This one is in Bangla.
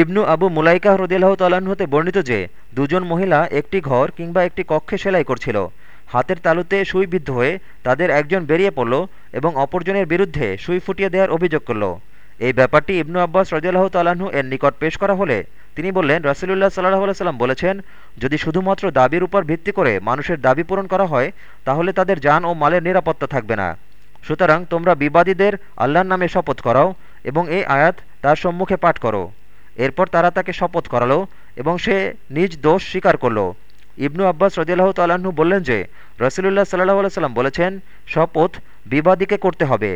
ইবনু আবু মুলাইকা হ্রদিল্লাহ হতে বর্ণিত যে, দুজন মহিলা একটি ঘর কিংবা একটি কক্ষে সেলাই করছিল। হাতের তালুতে সুই বিদ্ধ হয়ে তাদের একজন বেরিয়ে পড়ল এবং অপরজনের বিরুদ্ধে সুই ফুটিয়ে দেওয়ার অভিযোগ করল। এই ব্যাপারটি ইবনু আব্বাস রদিয়াল্লাহ তাল্লাহ্ন এর নিকট পেশ করা হলে তিনি বললেন, রসুলুল্লাহ সাল্লাহ সাল্লাম বলেছেন, যদি শুধুমাত্র দাবির উপর ভিত্তি করে মানুষের দাবি পূরণ করা হয়, তাহলে তাদের যান ও মালের নিরাপত্তা থাকবে না। সুতরাং তোমরা বিবাদীদের আল্লাহর নামে শপথ করাও এবং এই আয়াত তার সম্মুখে পাঠ করো। এরপর তারা তাকে শপথ করালো এবং সে নিজ দোষ স্বীকার করল। ইবনু আব্বাস রদিয়াল্লাহ তাল্লাহ্ন বললেন যে, রসুলুল্লাহ সাল্লাহ সাল্লাম বলেছেন, শপথ বিবাদীকে করতে হবে।